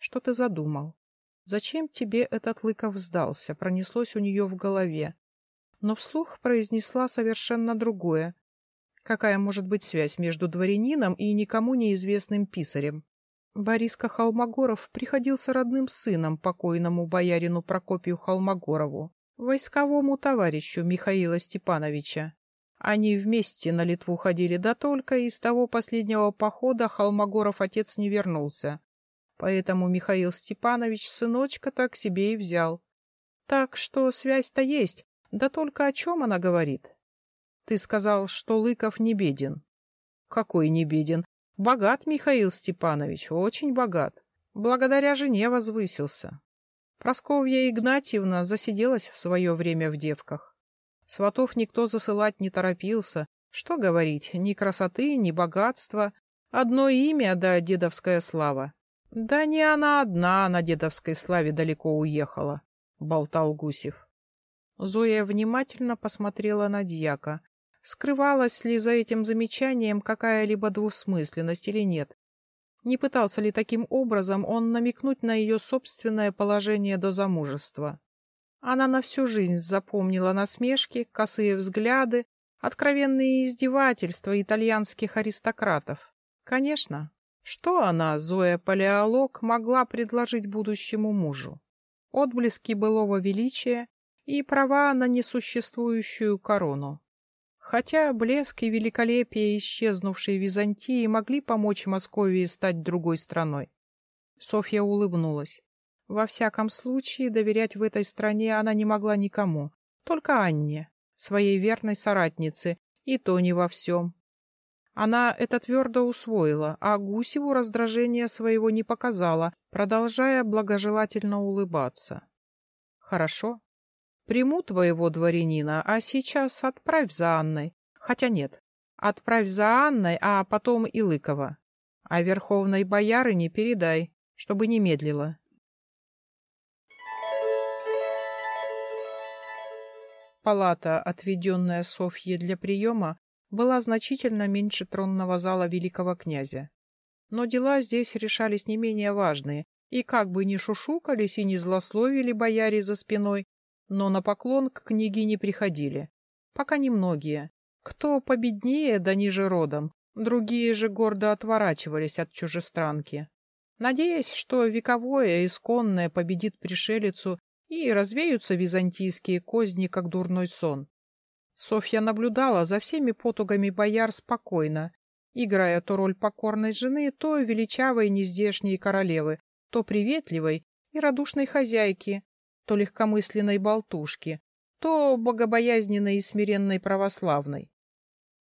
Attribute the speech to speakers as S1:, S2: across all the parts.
S1: Что ты задумал? Зачем тебе этот Лыков сдался? Пронеслось у нее в голове. Но вслух произнесла совершенно другое. Какая может быть связь между дворянином и никому неизвестным писарем? Бориска Холмогоров приходился родным сыном покойному боярину Прокопию Холмогорову, войсковому товарищу Михаила Степановича. Они вместе на Литву ходили, да только из того последнего похода Холмогоров отец не вернулся. Поэтому Михаил Степанович сыночка-то к себе и взял. Так что связь-то есть, да только о чем она говорит? Ты сказал, что Лыков не беден. Какой не беден? Богат Михаил Степанович, очень богат. Благодаря жене возвысился. Просковья Игнатьевна засиделась в свое время в девках. Сватов никто засылать не торопился. Что говорить, ни красоты, ни богатства. Одно имя да дедовская слава. Да не она одна на дедовской славе далеко уехала, — болтал Гусев. Зоя внимательно посмотрела на дьяка. Скрывалась ли за этим замечанием какая-либо двусмысленность или нет? Не пытался ли таким образом он намекнуть на ее собственное положение до замужества? Она на всю жизнь запомнила насмешки, косые взгляды, откровенные издевательства итальянских аристократов. Конечно, что она, Зоя Палеолог, могла предложить будущему мужу? Отблески былого величия и права на несуществующую корону. Хотя блеск и великолепие исчезнувшей Византии могли помочь Московии стать другой страной. Софья улыбнулась. Во всяком случае, доверять в этой стране она не могла никому, только Анне, своей верной соратнице, и то не во всем. Она это твердо усвоила, а Гусеву раздражения своего не показала, продолжая благожелательно улыбаться. «Хорошо, Приму твоего дворянина, а сейчас отправь за Анной. Хотя нет, отправь за Анной, а потом и Лыкова. А верховной боярыне передай, чтобы не медлила. Палата, отведенная Софье для приема, была значительно меньше тронного зала великого князя. Но дела здесь решались не менее важные, и как бы ни шушукались и ни злословили бояре за спиной, но на поклон к княгине приходили. Пока немногие. Кто победнее да ниже родом, другие же гордо отворачивались от чужестранки. Надеясь, что вековое исконное победит пришелицу и развеются византийские козни, как дурной сон. Софья наблюдала за всеми потугами бояр спокойно, играя то роль покорной жены, то величавой нездешней королевы, то приветливой и радушной хозяйки, то легкомысленной болтушки, то богобоязненной и смиренной православной.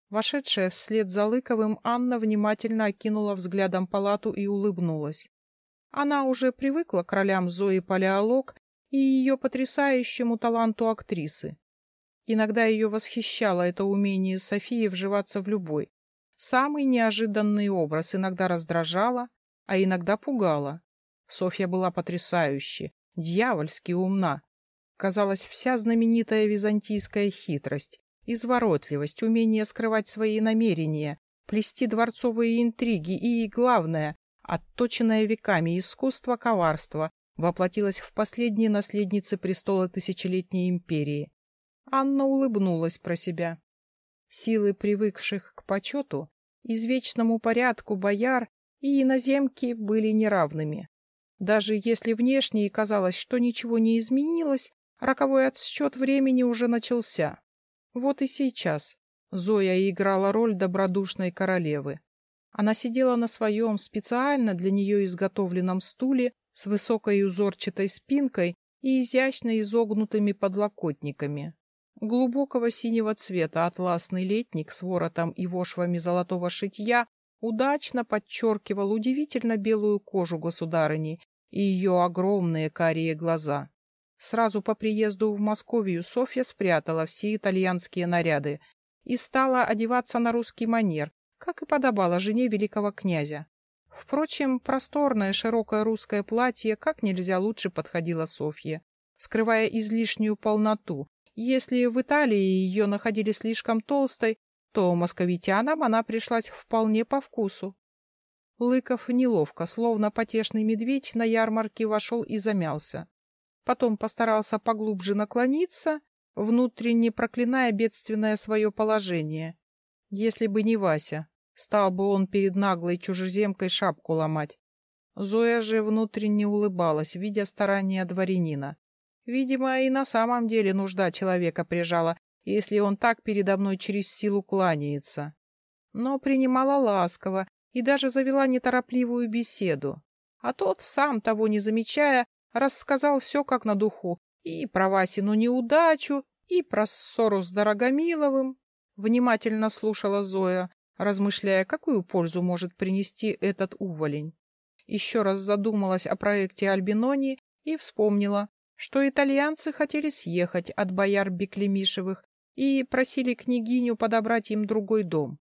S1: Вошедшая вслед за Лыковым, Анна внимательно окинула взглядом палату и улыбнулась. Она уже привыкла к ролям Зои Палеолог и ее потрясающему таланту актрисы. Иногда ее восхищало это умение Софии вживаться в любой. Самый неожиданный образ иногда раздражало, а иногда пугало. Софья была потрясающей, дьявольски умна. Казалось, вся знаменитая византийская хитрость, изворотливость, умение скрывать свои намерения, плести дворцовые интриги и, главное, отточенное веками искусство коварства воплотилось в последней наследнице престола тысячелетней империи. Анна улыбнулась про себя. Силы привыкших к почету, извечному порядку бояр и иноземки были неравными. Даже если внешне и казалось, что ничего не изменилось, роковой отсчет времени уже начался. Вот и сейчас Зоя играла роль добродушной королевы. Она сидела на своем специально для нее изготовленном стуле с высокой узорчатой спинкой и изящно изогнутыми подлокотниками. Глубокого синего цвета атласный летник с воротом и вошвами золотого шитья удачно подчеркивал удивительно белую кожу государыни и ее огромные карие глаза. Сразу по приезду в Московию Софья спрятала все итальянские наряды и стала одеваться на русский манер, как и подобало жене великого князя. Впрочем, просторное широкое русское платье как нельзя лучше подходило Софье, скрывая излишнюю полноту. Если в Италии ее находили слишком толстой, то московитянам она пришлась вполне по вкусу. Лыков неловко, словно потешный медведь, на ярмарке вошел и замялся. Потом постарался поглубже наклониться, внутренне проклиная бедственное свое положение. Если бы не Вася, стал бы он перед наглой чужеземкой шапку ломать. Зоя же внутренне улыбалась, видя старания дворянина. Видимо, и на самом деле нужда человека прижала, если он так передо мной через силу кланяется. Но принимала ласково и даже завела неторопливую беседу. А тот, сам того не замечая, рассказал все как на духу, и про Васину неудачу, и про ссору с Дорогомиловым. Внимательно слушала Зоя, размышляя, какую пользу может принести этот уволень. Еще раз задумалась о проекте Альбинони и вспомнила, что итальянцы хотели съехать от бояр Беклемишевых и просили княгиню подобрать им другой дом.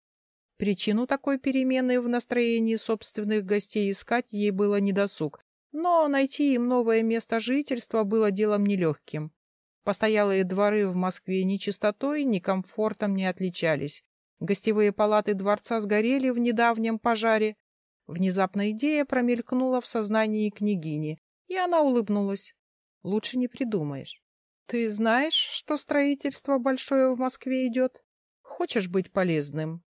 S1: Причину такой перемены в настроении собственных гостей искать ей было недосуг, но найти им новое место жительства было делом нелегким. Постоялые дворы в Москве ни чистотой, ни комфортом не отличались. Гостевые палаты дворца сгорели в недавнем пожаре. Внезапно идея промелькнула в сознании княгини, и она улыбнулась. Лучше не придумаешь. Ты знаешь, что строительство большое в Москве идет? Хочешь быть полезным?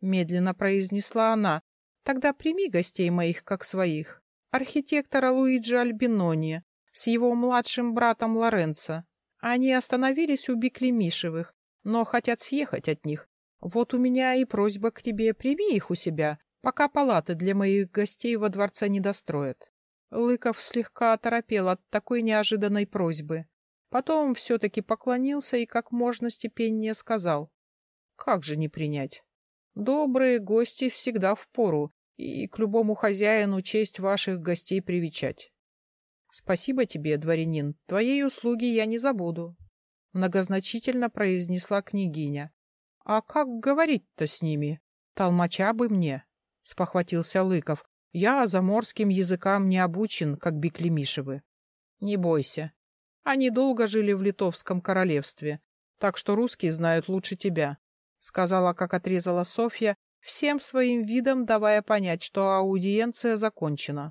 S1: Медленно произнесла она. Тогда прими гостей моих как своих. Архитектора Луиджи Альбинони с его младшим братом Лоренцо. Они остановились у Биклемишевых, но хотят съехать от них. Вот у меня и просьба к тебе, прими их у себя, пока палаты для моих гостей во дворце не достроят. Лыков слегка оторопел от такой неожиданной просьбы. Потом все-таки поклонился и как можно степеннее сказал. Как же не принять? Добрые гости всегда в пору, и к любому хозяину честь ваших гостей привечать. Спасибо тебе, дворянин, твоей услуги я не забуду. Многозначительно произнесла княгиня. А как говорить-то с ними? Толмача бы мне, спохватился Лыков, я заморским языкам не обучен, как Биклемишевы. Не бойся. Они долго жили в Литовском королевстве, так что русские знают лучше тебя, — сказала, как отрезала Софья, всем своим видом давая понять, что аудиенция закончена.